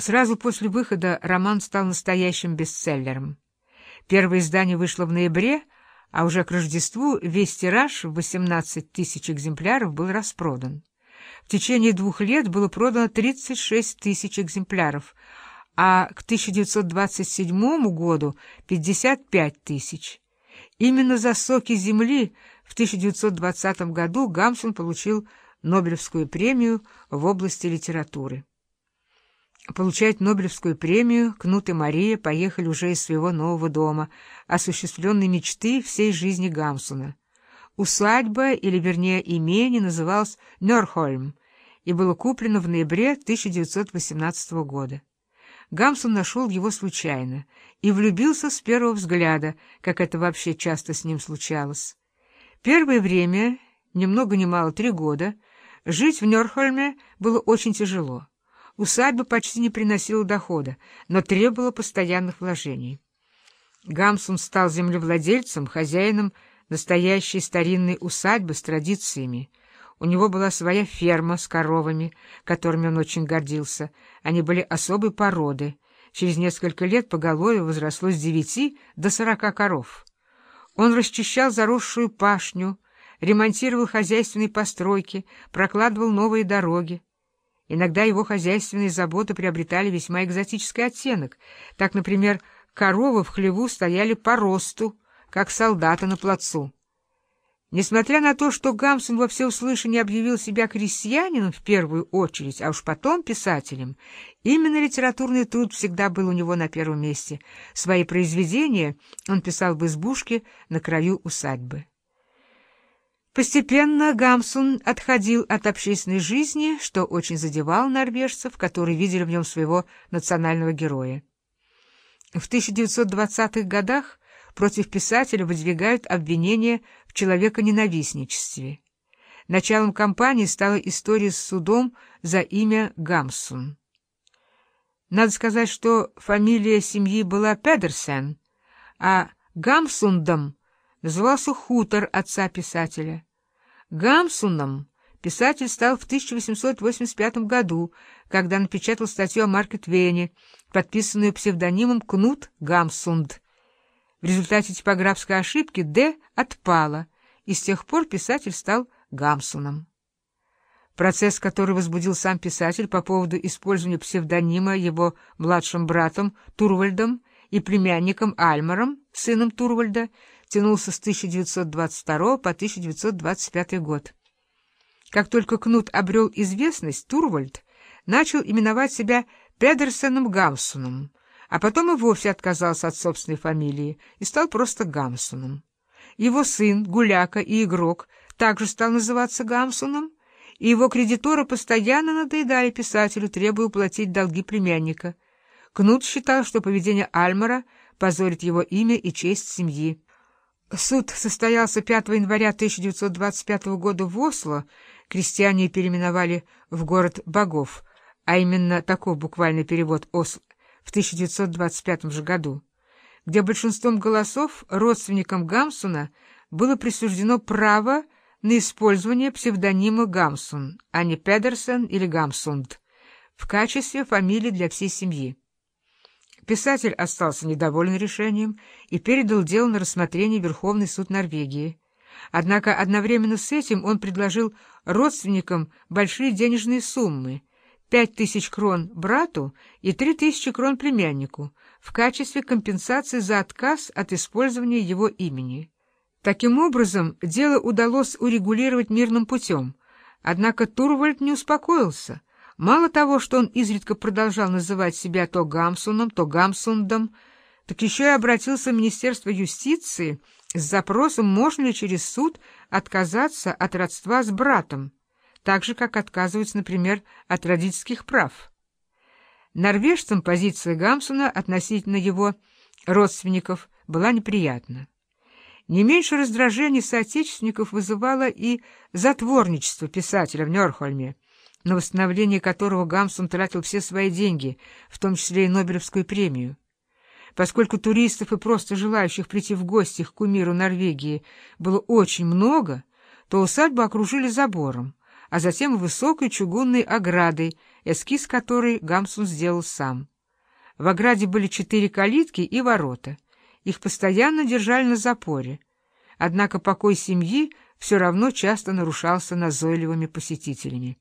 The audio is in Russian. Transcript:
Сразу после выхода роман стал настоящим бестселлером. Первое издание вышло в ноябре, а уже к Рождеству весь тираж в 18 тысяч экземпляров был распродан. В течение двух лет было продано 36 тысяч экземпляров, а к 1927 году — 55 тысяч. Именно за «Соки земли» в 1920 году Гамсун получил Нобелевскую премию в области литературы. Получать Нобелевскую премию Кнут и Мария поехали уже из своего нового дома, осуществленной мечты всей жизни Гамсуна. Усадьба, или вернее имение, называлось Нёрхольм и было куплено в ноябре 1918 года. Гамсун нашел его случайно и влюбился с первого взгляда, как это вообще часто с ним случалось. Первое время, ни много ни мало три года, жить в Нёрхольме было очень тяжело. Усадьба почти не приносила дохода, но требовала постоянных вложений. Гамсун стал землевладельцем, хозяином настоящей старинной усадьбы с традициями. У него была своя ферма с коровами, которыми он очень гордился. Они были особой породы. Через несколько лет поголовье возросло с девяти до сорока коров. Он расчищал заросшую пашню, ремонтировал хозяйственные постройки, прокладывал новые дороги. Иногда его хозяйственные заботы приобретали весьма экзотический оттенок. Так, например, коровы в хлеву стояли по росту, как солдаты на плацу. Несмотря на то, что Гамсун во всеуслышание объявил себя крестьянином в первую очередь, а уж потом писателем, именно литературный труд всегда был у него на первом месте. Свои произведения он писал в избушке на краю усадьбы. Постепенно Гамсун отходил от общественной жизни, что очень задевал норвежцев, которые видели в нем своего национального героя. В 1920-х годах против писателя выдвигают обвинения в человеконенавистничестве. Началом кампании стала история с судом за имя Гамсун. Надо сказать, что фамилия семьи была Педерсен, а Гамсундом назывался хутор отца писателя. Гамсуном писатель стал в 1885 году, когда напечатал статью о Марке Твене, подписанную псевдонимом Кнут Гамсунд. В результате типографской ошибки «Д» отпала, и с тех пор писатель стал Гамсуном. Процесс, который возбудил сам писатель по поводу использования псевдонима его младшим братом Турвальдом и племянником Альмаром, сыном Турвальда, тянулся с 1922 по 1925 год. Как только Кнут обрел известность, Турвальд начал именовать себя Педерсеном Гамсуном, а потом и вовсе отказался от собственной фамилии и стал просто Гамсуном. Его сын, гуляка и игрок, также стал называться Гамсуном, и его кредиторы постоянно надоедали писателю, требуя уплатить долги племянника. Кнут считал, что поведение Альмара позорит его имя и честь семьи. Суд состоялся 5 января 1925 года в Осло, крестьяне переименовали в город богов, а именно таков буквальный перевод Осло в 1925 же году, где большинством голосов родственникам Гамсуна было присуждено право на использование псевдонима Гамсун, а не Педерсен или Гамсунд, в качестве фамилии для всей семьи. Писатель остался недоволен решением и передал дело на рассмотрение Верховный суд Норвегии. Однако одновременно с этим он предложил родственникам большие денежные суммы — пять тысяч крон брату и три тысячи крон племяннику в качестве компенсации за отказ от использования его имени. Таким образом, дело удалось урегулировать мирным путем, однако Турвальд не успокоился — Мало того, что он изредка продолжал называть себя то Гамсуном, то Гамсундом, так еще и обратился в Министерство юстиции с запросом, можно ли через суд отказаться от родства с братом, так же, как отказываются, например, от родительских прав. Норвежцам позиция Гамсуна относительно его родственников была неприятна. Не меньше раздражений соотечественников вызывало и затворничество писателя в Нёрхольме, на восстановление которого Гамсун тратил все свои деньги, в том числе и Нобелевскую премию. Поскольку туристов и просто желающих прийти в гости к кумиру Норвегии было очень много, то усадьбу окружили забором, а затем высокой чугунной оградой, эскиз которой Гамсун сделал сам. В ограде были четыре калитки и ворота. Их постоянно держали на запоре. Однако покой семьи все равно часто нарушался назойливыми посетителями.